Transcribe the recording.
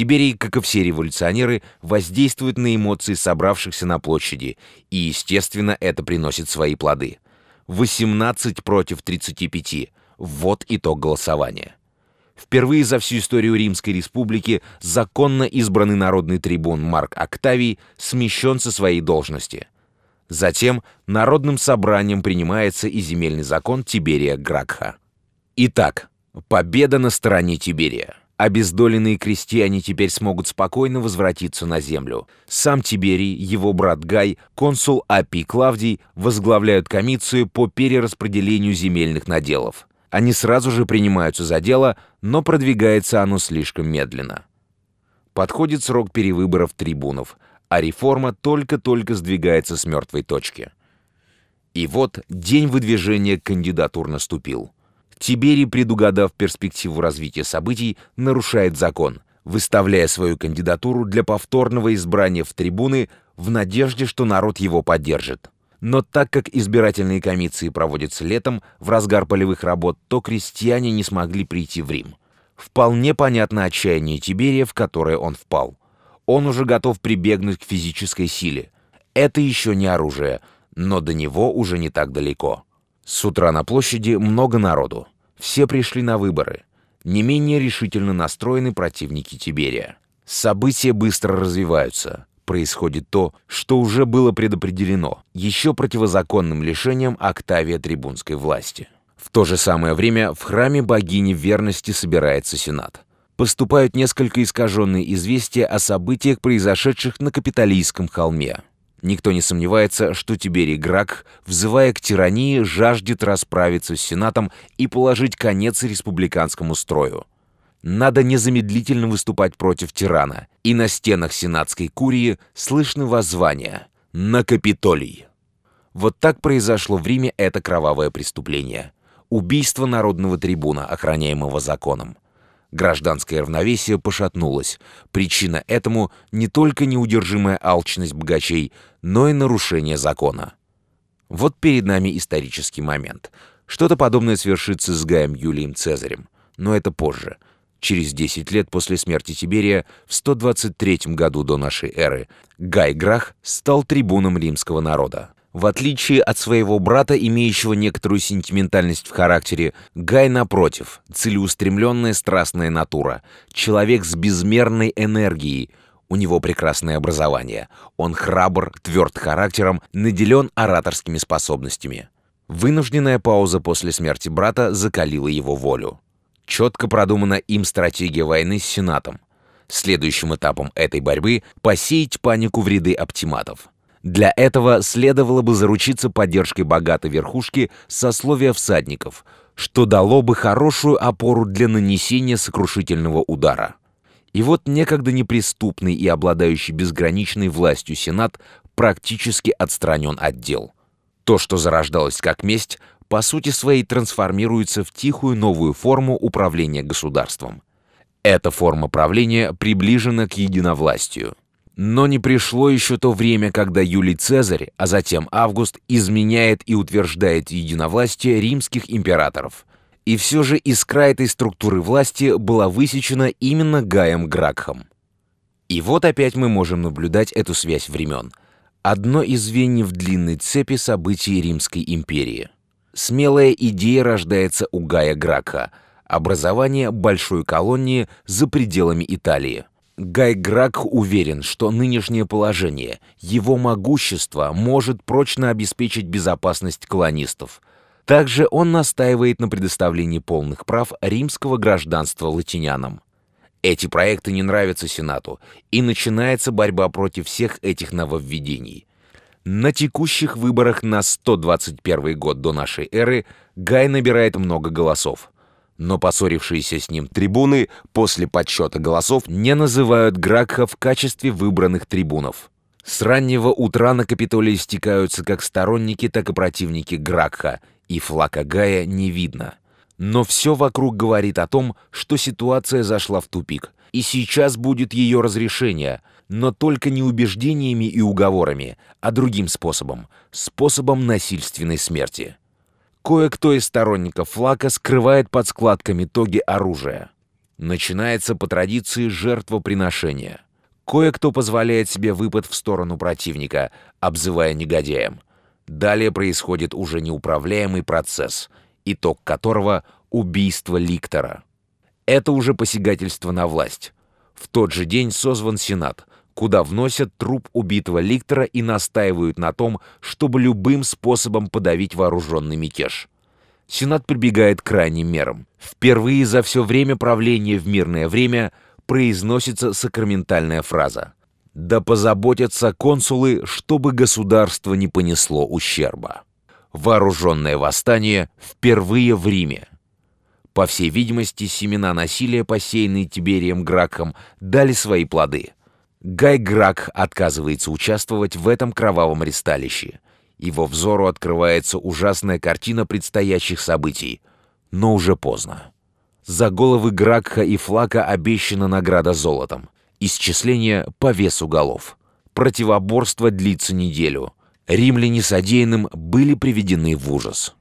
Тиберий, как и все революционеры, воздействует на эмоции собравшихся на площади, и, естественно, это приносит свои плоды. 18 против 35. Вот итог голосования. Впервые за всю историю Римской Республики законно избранный народный трибун Марк Октавий смещен со своей должности. Затем народным собранием принимается и земельный закон Тиберия Гракха. Итак, победа на стороне Тиберия. Обездоленные крестьяне теперь смогут спокойно возвратиться на землю. Сам Тиберий, его брат Гай, консул Апий Клавдий возглавляют комицию по перераспределению земельных наделов. Они сразу же принимаются за дело, но продвигается оно слишком медленно. Подходит срок перевыборов трибунов, а реформа только-только сдвигается с мертвой точки. И вот день выдвижения кандидатур наступил. Тиберий, предугадав перспективу развития событий, нарушает закон, выставляя свою кандидатуру для повторного избрания в трибуны в надежде, что народ его поддержит. Но так как избирательные комиссии проводятся летом, в разгар полевых работ, то крестьяне не смогли прийти в Рим. Вполне понятно отчаяние Тиберия, в которое он впал. Он уже готов прибегнуть к физической силе. Это еще не оружие, но до него уже не так далеко. С утра на площади много народу. Все пришли на выборы. Не менее решительно настроены противники Тиберия. События быстро развиваются происходит то, что уже было предопределено, еще противозаконным лишением Октавия трибунской власти. В то же самое время в храме богини верности собирается Сенат. Поступают несколько искаженные известия о событиях, произошедших на Капитолийском холме. Никто не сомневается, что Тиберий Грак, взывая к тирании, жаждет расправиться с Сенатом и положить конец республиканскому строю. Надо незамедлительно выступать против тирана, и на стенах сенатской курии слышны воззвания «На Капитолий». Вот так произошло в Риме это кровавое преступление. Убийство народного трибуна, охраняемого законом. Гражданское равновесие пошатнулось. Причина этому не только неудержимая алчность богачей, но и нарушение закона. Вот перед нами исторический момент. Что-то подобное свершится с Гаем Юлием Цезарем, но это позже — Через 10 лет после смерти Тиберия, в 123 году до нашей эры, Гай Грах стал трибуном римского народа. В отличие от своего брата, имеющего некоторую сентиментальность в характере, Гай, напротив, целеустремленная страстная натура, человек с безмерной энергией, у него прекрасное образование, он храбр, тверд характером, наделен ораторскими способностями. Вынужденная пауза после смерти брата закалила его волю. Четко продумана им стратегия войны с Сенатом. Следующим этапом этой борьбы — посеять панику в ряды оптиматов. Для этого следовало бы заручиться поддержкой богатой верхушки сословия всадников, что дало бы хорошую опору для нанесения сокрушительного удара. И вот некогда неприступный и обладающий безграничной властью Сенат практически отстранен от дел. То, что зарождалось как месть, по сути своей трансформируется в тихую новую форму управления государством. Эта форма правления приближена к единовластию. Но не пришло еще то время, когда Юлий Цезарь, а затем Август, изменяет и утверждает единовластие римских императоров. И все же искра этой структуры власти была высечена именно Гаем Гракхом. И вот опять мы можем наблюдать эту связь времен. Одно из звеньев длинной цепи событий Римской империи — Смелая идея рождается у Гая Грака — образование большой колонии за пределами Италии. Гай Грак уверен, что нынешнее положение, его могущество может прочно обеспечить безопасность колонистов. Также он настаивает на предоставлении полных прав римского гражданства латинянам. Эти проекты не нравятся Сенату, и начинается борьба против всех этих нововведений. На текущих выборах на 121 год до нашей эры Гай набирает много голосов. Но поссорившиеся с ним трибуны после подсчета голосов не называют Гракха в качестве выбранных трибунов. С раннего утра на Капитолии стекаются как сторонники, так и противники Гракха, и флага Гая не видно. Но все вокруг говорит о том, что ситуация зашла в тупик, и сейчас будет ее разрешение — но только не убеждениями и уговорами, а другим способом — способом насильственной смерти. Кое-кто из сторонников флака скрывает под складками тоги оружия. Начинается по традиции жертвоприношение. Кое-кто позволяет себе выпад в сторону противника, обзывая негодяем. Далее происходит уже неуправляемый процесс, итог которого — убийство ликтора. Это уже посягательство на власть. В тот же день созван Сенат, куда вносят труп убитого ликтора и настаивают на том, чтобы любым способом подавить вооруженный мятеж. Сенат прибегает к крайним мерам. Впервые за все время правления в мирное время произносится сакраментальная фраза «Да позаботятся консулы, чтобы государство не понесло ущерба». Вооруженное восстание впервые в Риме. По всей видимости, семена насилия, посеянные Тиберием Гракхом, дали свои плоды. Гай Грак отказывается участвовать в этом кровавом ресталище. Его взору открывается ужасная картина предстоящих событий, но уже поздно. За головы Гракха и Флака обещана награда золотом. Исчисление по весу голов. Противоборство длится неделю. Римляне содеянным были приведены в ужас.